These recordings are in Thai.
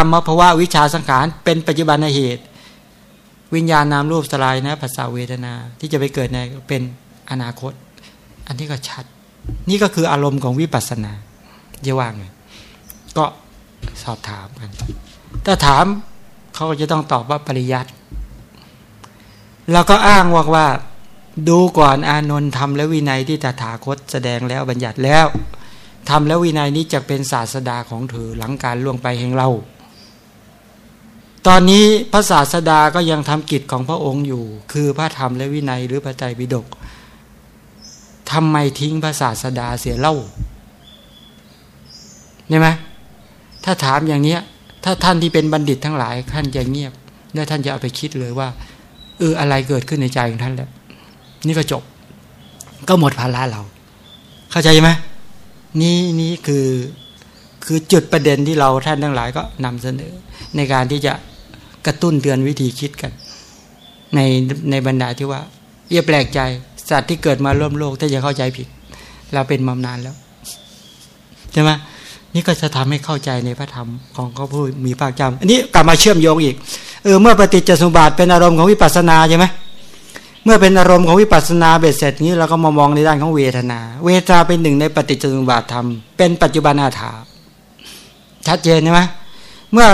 รรมภาวะวิชาสังขารเป็นปัจจุบันเหตุ วิญญาณนามรูปสลายนะภาษาเวทนา ที่จะไปเกิดในเป็นอนาคต อันนี้ก็ชัด นี่ก็คืออารมณ์ของวิปัสสนาจะว่างไงก็สอบถามกันถ้าถามเขาก็จะต้องตอบว่าปริยัติเราก็อ้างว่าว่า ดูก่อนอานนท์ทำและวินัยที่ตถาคตแสดงแล้วบัญญัติแล้วทำแล้ววินัยนี้จะเป็นศาสดาของเธอหลังการล่วงไปแห่งเรา ตอนนี้พระศาสดาก็ยังทำกิจของพระองค์อยู่ คือพระธรรมและวินัยหรือพระไตรปิฎกทำไมทิ้งพระศาสดาเสียเล่าเนี่ยไหมถ้าถามอย่างเนี้ย ถ้าท่านที่เป็นบัณฑิตทั้งหลายท่านจะเงียบแล้วท่านจะเอาไปคิดเลยว่าเอออะไรเกิดขึ้นในใจของท่านแล้วนี่ก็จบ ก็หมดภาระเรา เข้าใจไหมนี่นี่คือคือจุดประเด็นที่เราท่านทั้งหลายก็นำเสนอ ในการที่จะ กระตุ้นเตือนวิธีคิดกัน ในในบรรดาที่ว่าเอียแปลกใจสัตว์ที่เกิดมาร่วมโลกถ้าจะเข้าใจผิด เราเป็นมานานแล้วใช่ไหมนี่ก็จะทำให้เข้าใจในพระธรรมของเขาผู้มีภาคจำอันนี้กลับมาเชื่อมโยงอีกเออเมื่อปฏิจจสมุปบาทเป็นอารมณ์ของวิปัสสนาใช่ไหมเมื่อเป็นอารมณ์ของวิปัสสนาเบ็ดเสร็จนี้เราก็มามองในด้านของเวทนา เวทนาเป็นหนึ่งในปฏิจจสมุปบาทธรรมเป็นปัจจุบันอาถาชัดเจนใช่ไหม เมื่อ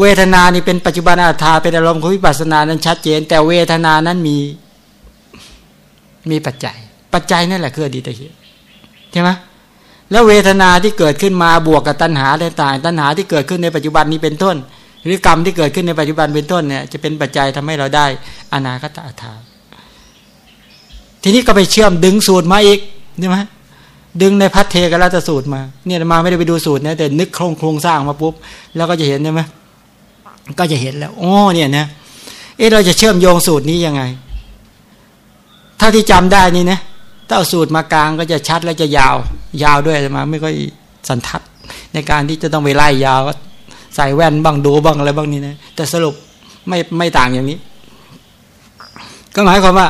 เวทนานี่เป็นปัจจุบันอาถาเป็นอารมณ์ของวิปัสสนานั้นชัดเจน แต่เวทนานั้นมีมีปัจจัย ปัจจัยนั่นแหละคืออดีตเหตุใช่ไหมแล้วเวทนาที่เกิดขึ้นมาบวกกับตัณหาต่างๆตัณหาที่เกิดขึ้นในปัจจุบันนี้เป็นต้น หรือกรรมที่เกิดขึ้นในปัจจุบันเป็นต้นเนี่ยจะเป็นปัจจัยทำให้เราได้อนาคตอาถาทีนี้ก็ไปเชื่อมดึงสูตรมาอีกใช่ไหม ดึงในพัทเทกรัตสูตรมาเนี่ยมาไม่ได้ไปดูสูตรนะแต่นึกโครงโครงสร้างมาปุ๊บแล้วก็จะเห็นใช่ไหมก็จะเห็นแล้วโอ้เนี่ยนะเอ๊ะเราจะเชื่อมโยงสูตรนี้ยังไง ถ้าที่จำได้นี่นะถ้าเอาสูตรมากลางก็จะชัดและจะยาว ยาวด้วยมา ไม่ค่อยสันทัด ในการที่จะต้องไปไล่ยาวใส่แว่นบ้างดูบ้างอะไรบ้างนี่นะแต่สรุปไม่ไม่ต่างอย่างนี้ ก็หมายความว่า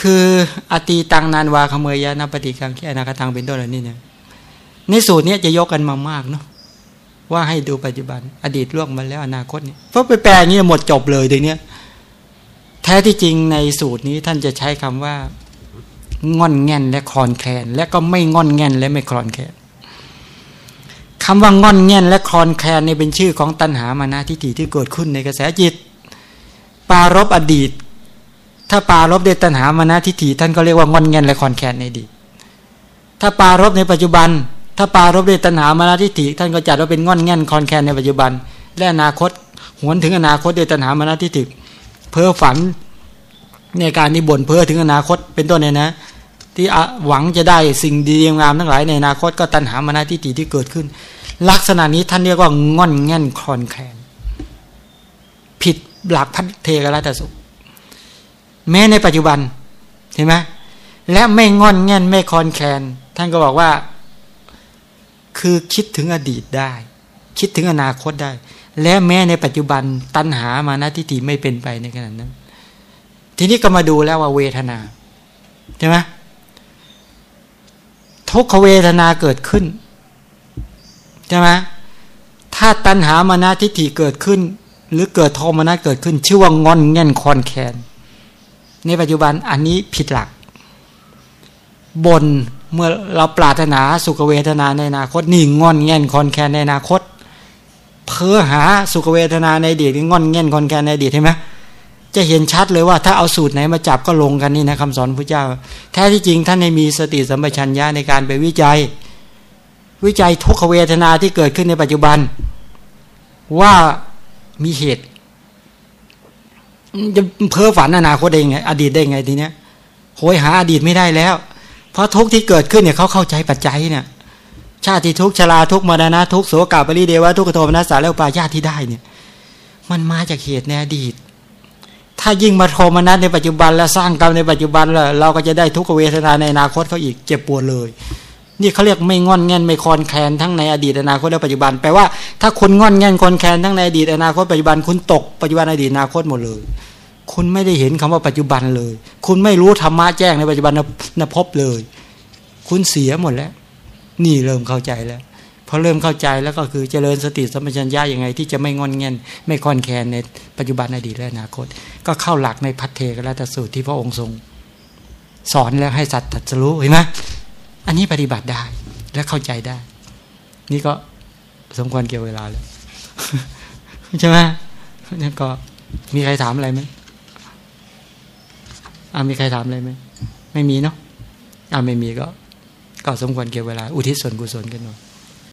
คืออตีตังนานวาขเมยยะนปฏิกังแค่นาคตังเป็นต้นอะไรนี่เนี่ยในสูตรนี้จะยกกันมามากเนาะว่าให้ดูปัจจุบัน อดีตล่วงมาแล้วอนาคตเนี่ยเพราะไปแปลงนี้หมดจบเลยทีเนี้ยแท้ที่จริงในสูตรนี้ท่านจะใช้คำว่า งอนแง่นและคลอนแคลนและก็ไม่งอนแง่นและไม่คลอนแคลนคำว่างอนแง่นและคลอนแคลนในเป็นชื่อของตัณหามานะทิฏฐิที่เกิดขึ้นในกระแสจิต ปารบอดีต ถ้าปารบด้วยตัณหามานะทิฏฐิท่านก็เรียกว่างอนเงินและคอนแคนในดี ถ้าปารบในปัจจุบัน ถ้าปารบด้วยตัณหามานะทิฏฐิท่านก็จัดว่าเป็นงอนเงินคอนแคนในปัจจุบัน และอนาคตหวนถึงอนาคตด้วยตัณหามานะทิฏฐิเพ้อฝันในการที่บ่นเพ้อถึงอนาคตเป็นต้นเนี่ยนะ ที่หวังจะได้สิ่งดีงามทั้งหลายในอนาคตก็ตัณหามานะทิฏฐิที่เกิดขึ้น ลักษณะนี้ท่านเรียกว่างอนเงินคอนแคนผิดหลักพัฒเทกรัตสุ แม้ในปัจจุบันเห็นไหมและไม่งอนแง่นไม่คอนแคลนท่านก็บอกว่า คือคิดถึงอดีตได้ คิดถึงอนาคตได้ และแม้ในปัจจุบันตัณหามานะทิฏฐิไม่เป็นไปในขณะนั้น ทีนี้ก็มาดูแล้วว่าเวทนาใช่ไหมทุกขเวทนาเกิดขึ้นใช่ไหมถ้าตัณหามานะทิฏฐิเกิดขึ้น หรือเกิดโทมนะเกิดขึ้น ชื่อว่างอนแง่นคอนแคน ในปัจจุบันอันนี้ผิดหลักบนเมื่อเราปรารถนาสุขเวทนาในอนาคตนี่งอนแง่นคอนแคนในอนาคต เพื่อหาสุขเวทนาในอดีตงอนแง่นคอนแคนในอดีตใช่ไหมจะเห็นชัดเลยว่าถ้าเอาสูตรไหนมาจับก็ลงกันนี่นะคำสอนพระเจ้า แท้ที่จริงท่านในมีสติสัมปชัญญะในการไปวิจัย วิจัยทุกขเวทนาที่เกิดขึ้นในปัจจุบัน ว่ามีเหตุ จะเพ้อฝันอนาคตได้ไง อดีตได้ไงทีเนี้ยโหยหาอดีตไม่ได้แล้ว เพราะทุกที่เกิดขึ้นเนี่ยเขาเข้าใจปัจจัยเนี่ย ชาติทุกชราทุกมรณะทุกโสกาปริเดวะทุกโทมนัสสาแล้วปาญาติที่ได้เนี่ย มันมาจากเหตุในอดีต ถ้ายิ่งมาโทมนัสในปัจจุบันแล้วสร้างกรรมในปัจจุบันแล้วเราก็จะได้ทุกเวทนาในอนาคตเขาอีกเจ็บปวดเลย นี่เขาเรียกไม่งอนแง่นไม่คอนแคลนทั้งในอดีตอนาคตและปัจจุบันแปลว่าถ้าคุณงอนแง่นคอนแคลนทั้งในอดีตอนาคตปัจจุบันคุณตกปัจจุบันอดีตอนาคตหมดเลย คุณไม่ได้เห็นคำว่าปัจจุบันเลย คุณไม่รู้ธรรมะแจ้งในปัจจุบันนพบเลย คุณเสียหมดแล้ว นี่เริ่มเข้าใจแล้วพอเริ่มเข้าใจแล้วก็คือเจริญสติสัมปชัญญะยังไง ที่จะไม่งอนเงียนไม่คอนแคนในปัจจุบันอดีตและอนาคต ก็เข้าหลักในพัทเทกรัตสูตรที่พระองค์ทรง สอนแล้วให้สัตว์ตัดสรู้เห็นไหม อันนี้ปฏิบัติได้และเข้าใจได้ นี่ก็สมควรเกี่ยวเวลาแล้วใช่ไหมนี่ก็มีใครถามอะไรไหมอ่ามีใครถามอะไรไหมไม่มีเนาะอ่าไม่มีก็ ก็สมควรเกี่ยวเวลา อุทิศส่วนกุศลกันหน่อย